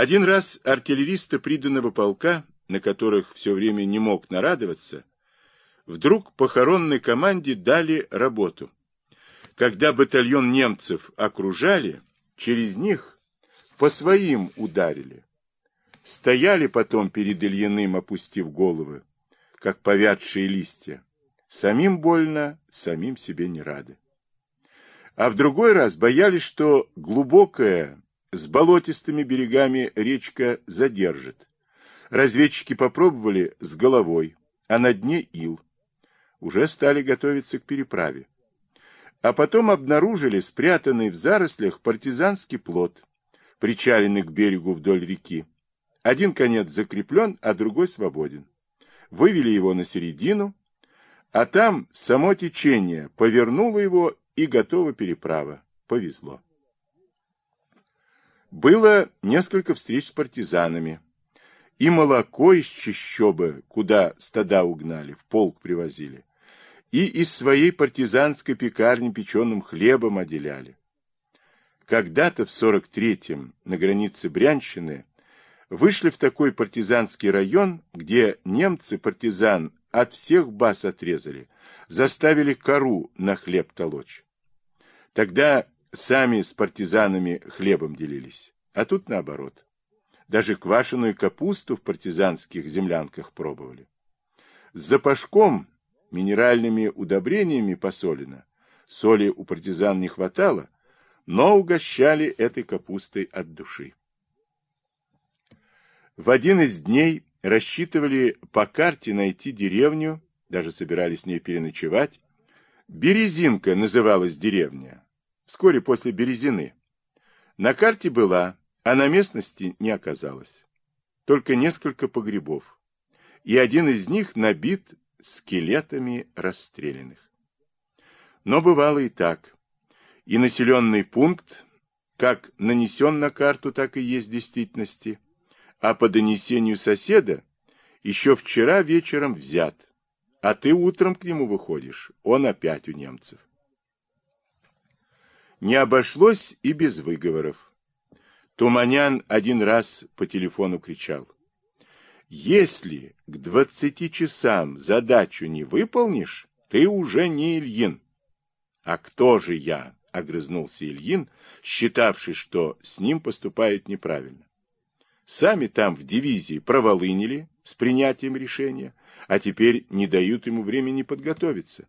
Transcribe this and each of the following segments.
Один раз артиллеристы приданного полка, на которых все время не мог нарадоваться, вдруг похоронной команде дали работу. Когда батальон немцев окружали, через них по своим ударили. Стояли потом перед Ильиным, опустив головы, как повядшие листья. Самим больно, самим себе не рады. А в другой раз боялись, что глубокая, с болотистыми берегами речка задержит. Разведчики попробовали с головой, а на дне ил. Уже стали готовиться к переправе. А потом обнаружили спрятанный в зарослях партизанский плот, причаленный к берегу вдоль реки. Один конец закреплен, а другой свободен. Вывели его на середину, а там само течение повернуло его и готова переправа. Повезло. Было несколько встреч с партизанами. И молоко из чащобы, куда стада угнали, в полк привозили и из своей партизанской пекарни печеным хлебом отделяли. Когда-то в 43-м на границе Брянщины вышли в такой партизанский район, где немцы партизан от всех баз отрезали, заставили кору на хлеб толочь. Тогда сами с партизанами хлебом делились, а тут наоборот. Даже квашеную капусту в партизанских землянках пробовали. С запашком минеральными удобрениями посолено. Соли у партизан не хватало, но угощали этой капустой от души. В один из дней рассчитывали по карте найти деревню, даже собирались с ней переночевать. Березинка называлась деревня, вскоре после Березины. На карте была, а на местности не оказалось. Только несколько погребов. И один из них набит скелетами расстрелянных. Но бывало и так. И населенный пункт, как нанесен на карту, так и есть в действительности, а по донесению соседа еще вчера вечером взят, а ты утром к нему выходишь, он опять у немцев. Не обошлось и без выговоров. Туманян один раз по телефону кричал. Если к двадцати часам задачу не выполнишь, ты уже не Ильин. А кто же я? Огрызнулся Ильин, считавший, что с ним поступают неправильно. Сами там в дивизии проволынили с принятием решения, а теперь не дают ему времени подготовиться.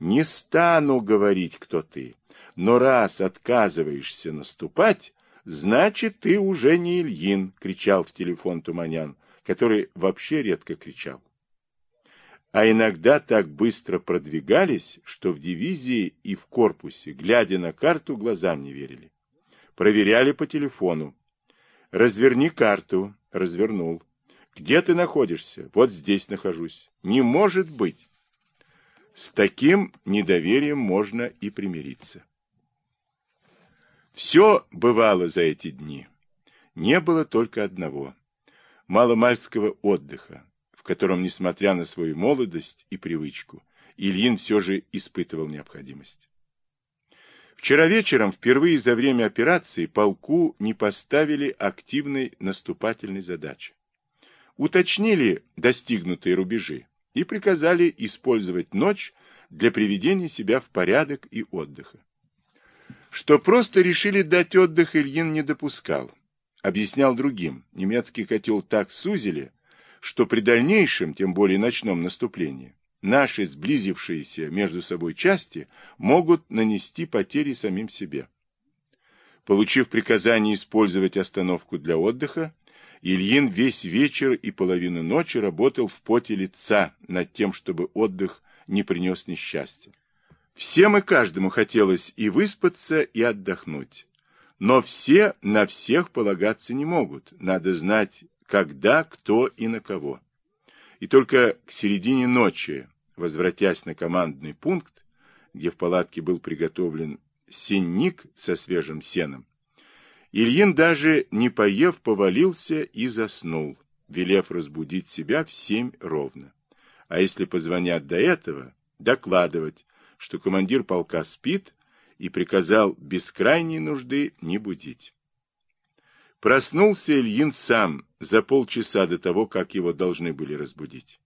Не стану говорить, кто ты, но раз отказываешься наступать, значит, ты уже не Ильин, кричал в телефон Туманян который вообще редко кричал. А иногда так быстро продвигались, что в дивизии и в корпусе, глядя на карту, глазам не верили. Проверяли по телефону. «Разверни карту». Развернул. «Где ты находишься?» «Вот здесь нахожусь». «Не может быть!» С таким недоверием можно и примириться. Все бывало за эти дни. Не было только одного маломальского отдыха, в котором, несмотря на свою молодость и привычку, Ильин все же испытывал необходимость. Вчера вечером, впервые за время операции, полку не поставили активной наступательной задачи. Уточнили достигнутые рубежи и приказали использовать ночь для приведения себя в порядок и отдыха. Что просто решили дать отдых, Ильин не допускал объяснял другим, немецкий котел так сузили, что при дальнейшем, тем более ночном наступлении, наши сблизившиеся между собой части могут нанести потери самим себе. Получив приказание использовать остановку для отдыха, Ильин весь вечер и половину ночи работал в поте лица над тем, чтобы отдых не принес несчастья. Всем и каждому хотелось и выспаться, и отдохнуть. Но все на всех полагаться не могут. Надо знать, когда, кто и на кого. И только к середине ночи, возвратясь на командный пункт, где в палатке был приготовлен сенник со свежим сеном, Ильин даже не поев повалился и заснул, велев разбудить себя в семь ровно. А если позвонят до этого, докладывать, что командир полка спит, и приказал без крайней нужды не будить. Проснулся Ильин сам за полчаса до того, как его должны были разбудить.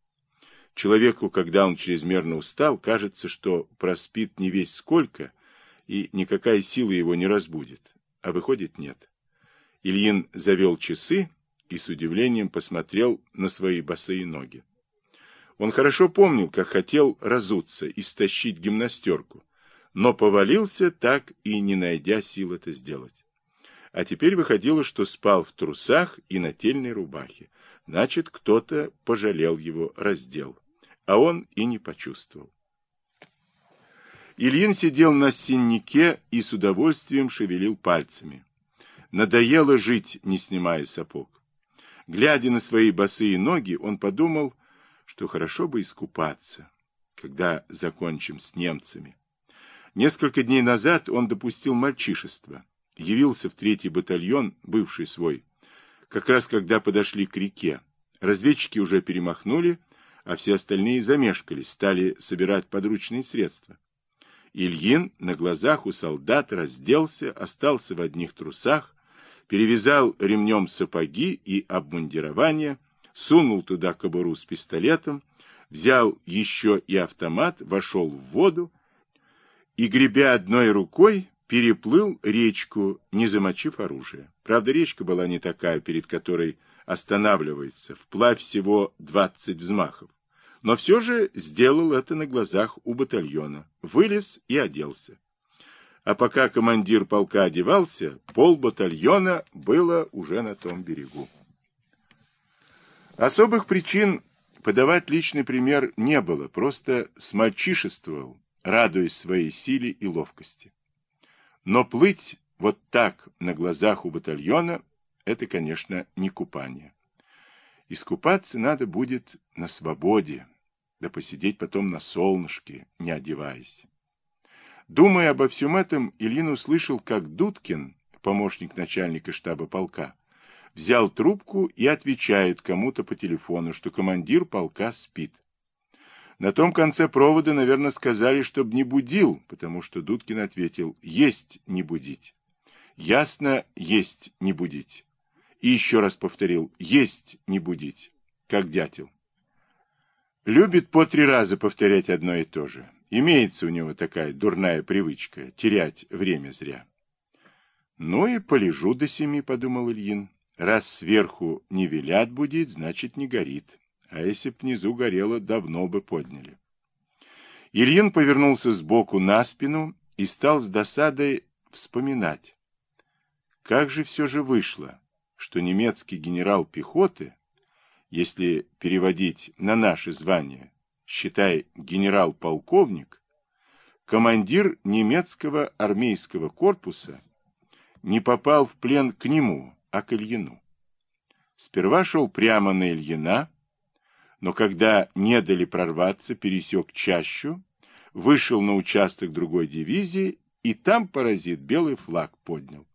Человеку, когда он чрезмерно устал, кажется, что проспит не весь сколько, и никакая сила его не разбудит. А выходит, нет. Ильин завел часы и с удивлением посмотрел на свои босые ноги. Он хорошо помнил, как хотел разуться и стащить гимнастерку, но повалился, так и не найдя сил это сделать. А теперь выходило, что спал в трусах и нательной рубахе. Значит, кто-то пожалел его раздел, а он и не почувствовал. Ильин сидел на синнике и с удовольствием шевелил пальцами. Надоело жить, не снимая сапог. Глядя на свои босые ноги, он подумал, что хорошо бы искупаться, когда закончим с немцами. Несколько дней назад он допустил мальчишество, явился в третий батальон, бывший свой, как раз когда подошли к реке. Разведчики уже перемахнули, а все остальные замешкались, стали собирать подручные средства. Ильин на глазах у солдат разделся, остался в одних трусах, перевязал ремнем сапоги и обмундирование, сунул туда кобуру с пистолетом, взял еще и автомат, вошел в воду и, гребя одной рукой, переплыл речку, не замочив оружие. Правда, речка была не такая, перед которой останавливается, вплавь всего 20 взмахов. Но все же сделал это на глазах у батальона, вылез и оделся. А пока командир полка одевался, пол батальона было уже на том берегу. Особых причин подавать личный пример не было, просто смальчишествовал, радуясь своей силе и ловкости. Но плыть вот так на глазах у батальона – это, конечно, не купание. Искупаться надо будет на свободе, да посидеть потом на солнышке, не одеваясь. Думая обо всем этом, Ильин услышал, как Дудкин, помощник начальника штаба полка, взял трубку и отвечает кому-то по телефону, что командир полка спит. На том конце провода, наверное, сказали, чтобы не будил, потому что Дудкин ответил «Есть не будить». Ясно «Есть не будить». И еще раз повторил «Есть не будить», как дятел. Любит по три раза повторять одно и то же. Имеется у него такая дурная привычка – терять время зря. «Ну и полежу до семи», – подумал Ильин. «Раз сверху не велят будить, значит, не горит а если б внизу горело, давно бы подняли. Ильин повернулся сбоку на спину и стал с досадой вспоминать. Как же все же вышло, что немецкий генерал пехоты, если переводить на наше звание, считай генерал-полковник, командир немецкого армейского корпуса, не попал в плен к нему, а к Ильину. Сперва шел прямо на Ильина, но когда не дали прорваться, пересек чащу, вышел на участок другой дивизии и там паразит белый флаг поднял.